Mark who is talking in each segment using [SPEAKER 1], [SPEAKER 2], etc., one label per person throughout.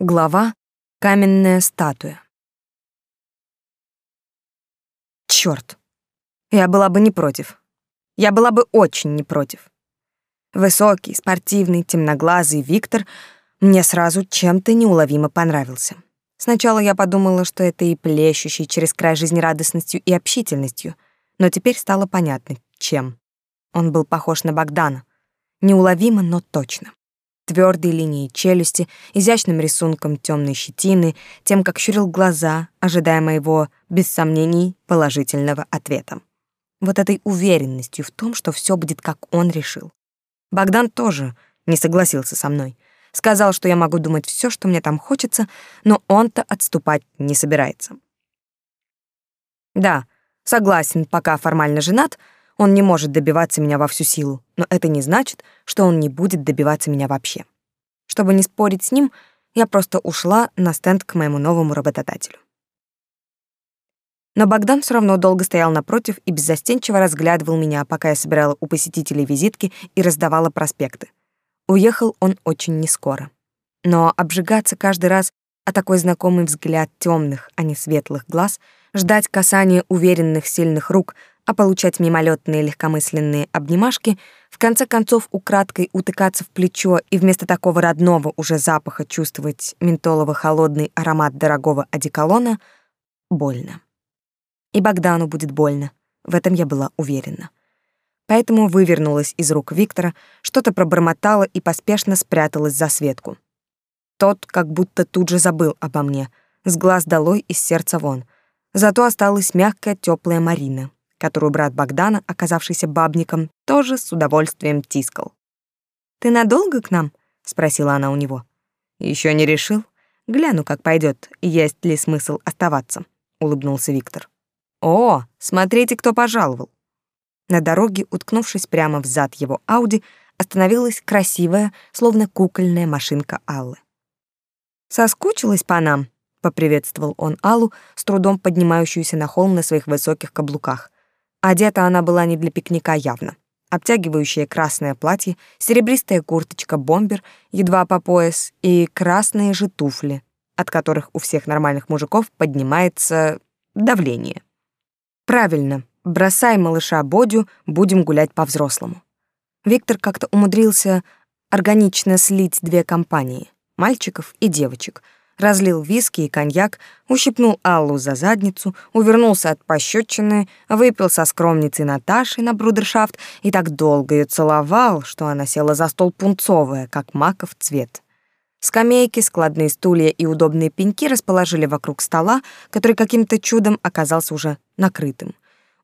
[SPEAKER 1] Глава «Каменная статуя». Чёрт! Я была бы не против. Я была бы очень не против. Высокий, спортивный, темноглазый Виктор мне сразу чем-то неуловимо понравился. Сначала я подумала, что это и плещущий через край жизнерадостностью и общительностью, но теперь стало понятно, чем. Он был похож на Богдана. Неуловимо, но точно твердой линией челюсти, изящным рисунком темной щетины, тем, как щурил глаза, ожидая моего, без сомнений, положительного ответа. Вот этой уверенностью в том, что все будет, как он решил. Богдан тоже не согласился со мной. Сказал, что я могу думать все, что мне там хочется, но он-то отступать не собирается. Да, согласен, пока формально женат — он не может добиваться меня во всю силу, но это не значит, что он не будет добиваться меня вообще. Чтобы не спорить с ним, я просто ушла на стенд к моему новому работодателю. Но Богдан все равно долго стоял напротив и беззастенчиво разглядывал меня, пока я собирала у посетителей визитки и раздавала проспекты. Уехал он очень нескоро. Но обжигаться каждый раз о такой знакомый взгляд темных, а не светлых глаз, ждать касания уверенных сильных рук, а получать мимолетные легкомысленные обнимашки, в конце концов украдкой утыкаться в плечо и вместо такого родного уже запаха чувствовать ментолово-холодный аромат дорогого одеколона — больно. И Богдану будет больно, в этом я была уверена. Поэтому вывернулась из рук Виктора, что-то пробормотала и поспешно спряталась за Светку. Тот как будто тут же забыл обо мне, с глаз долой из сердца вон. Зато осталась мягкая теплая Марина, которую брат Богдана, оказавшийся бабником, тоже с удовольствием тискал. «Ты надолго к нам?» — спросила она у него. Еще не решил. Гляну, как пойдет, есть ли смысл оставаться», — улыбнулся Виктор. «О, смотрите, кто пожаловал!» На дороге, уткнувшись прямо в зад его Ауди, остановилась красивая, словно кукольная машинка Аллы. «Соскучилась по нам?» — поприветствовал он Аллу, с трудом поднимающуюся на холм на своих высоких каблуках. Одета она была не для пикника явно. Обтягивающее красное платье, серебристая курточка-бомбер, едва по пояс, и красные же туфли, от которых у всех нормальных мужиков поднимается давление. Правильно, бросай малыша Бодю, будем гулять по-взрослому. Виктор как-то умудрился органично слить две компании — мальчиков и девочек — разлил виски и коньяк, ущипнул Аллу за задницу, увернулся от пощечины, выпил со скромницей Наташей на брудершафт и так долго ее целовал, что она села за стол пунцовая, как маков цвет. Скамейки, складные стулья и удобные пеньки расположили вокруг стола, который каким-то чудом оказался уже накрытым.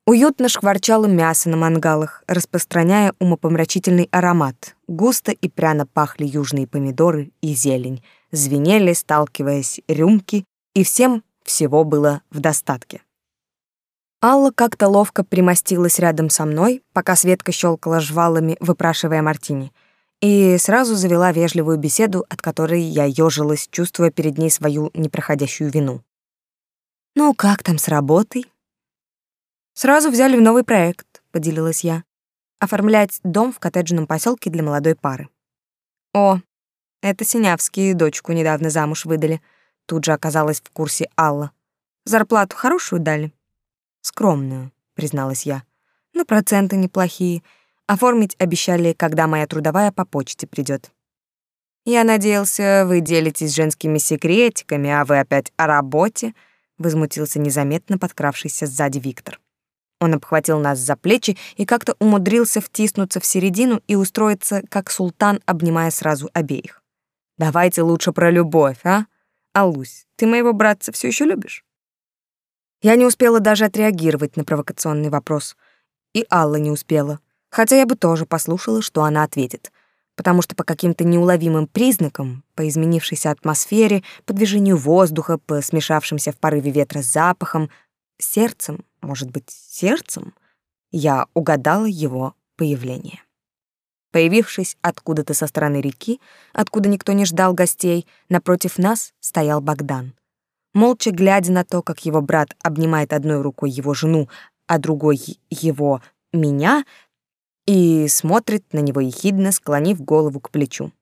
[SPEAKER 1] Уютно шкварчало мясо на мангалах, распространяя умопомрачительный аромат. Густо и пряно пахли южные помидоры и зелень — звенели, сталкиваясь рюмки, и всем всего было в достатке. Алла как-то ловко примостилась рядом со мной, пока Светка щелкала жвалами, выпрашивая мартини, и сразу завела вежливую беседу, от которой я ёжилась, чувствуя перед ней свою непроходящую вину. «Ну, как там с работой?» «Сразу взяли в новый проект», — поделилась я. «Оформлять дом в коттеджном поселке для молодой пары». «О, это Синявские дочку недавно замуж выдали. Тут же оказалась в курсе Алла. Зарплату хорошую дали? Скромную, призналась я. Но проценты неплохие. Оформить обещали, когда моя трудовая по почте придет. Я надеялся, вы делитесь женскими секретиками, а вы опять о работе, возмутился незаметно подкравшийся сзади Виктор. Он обхватил нас за плечи и как-то умудрился втиснуться в середину и устроиться, как султан, обнимая сразу обеих. Давайте лучше про любовь, а? Алусь, ты моего братца все еще любишь? Я не успела даже отреагировать на провокационный вопрос. И Алла не успела. Хотя я бы тоже послушала, что она ответит. Потому что по каким-то неуловимым признакам, по изменившейся атмосфере, по движению воздуха, по смешавшимся в порыве ветра запахам, сердцем, может быть, сердцем, я угадала его появление. Появившись откуда-то со стороны реки, откуда никто не ждал гостей, напротив нас стоял Богдан. Молча глядя на то, как его брат обнимает одной рукой его жену, а другой его меня, и смотрит на него ехидно, склонив голову к плечу.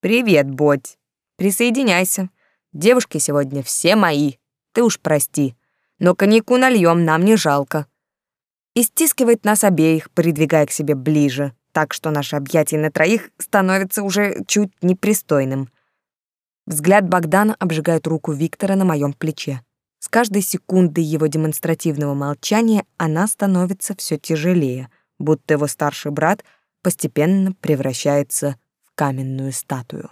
[SPEAKER 1] «Привет, Бодь! Присоединяйся. Девушки сегодня все мои, ты уж прости. Но коньяку нальем, нам не жалко. И стискивает нас обеих, придвигая к себе ближе, так что наше объятие на троих становится уже чуть непристойным. Взгляд Богдана обжигает руку Виктора на моем плече. С каждой секундой его демонстративного молчания она становится все тяжелее, будто его старший брат постепенно превращается в каменную статую.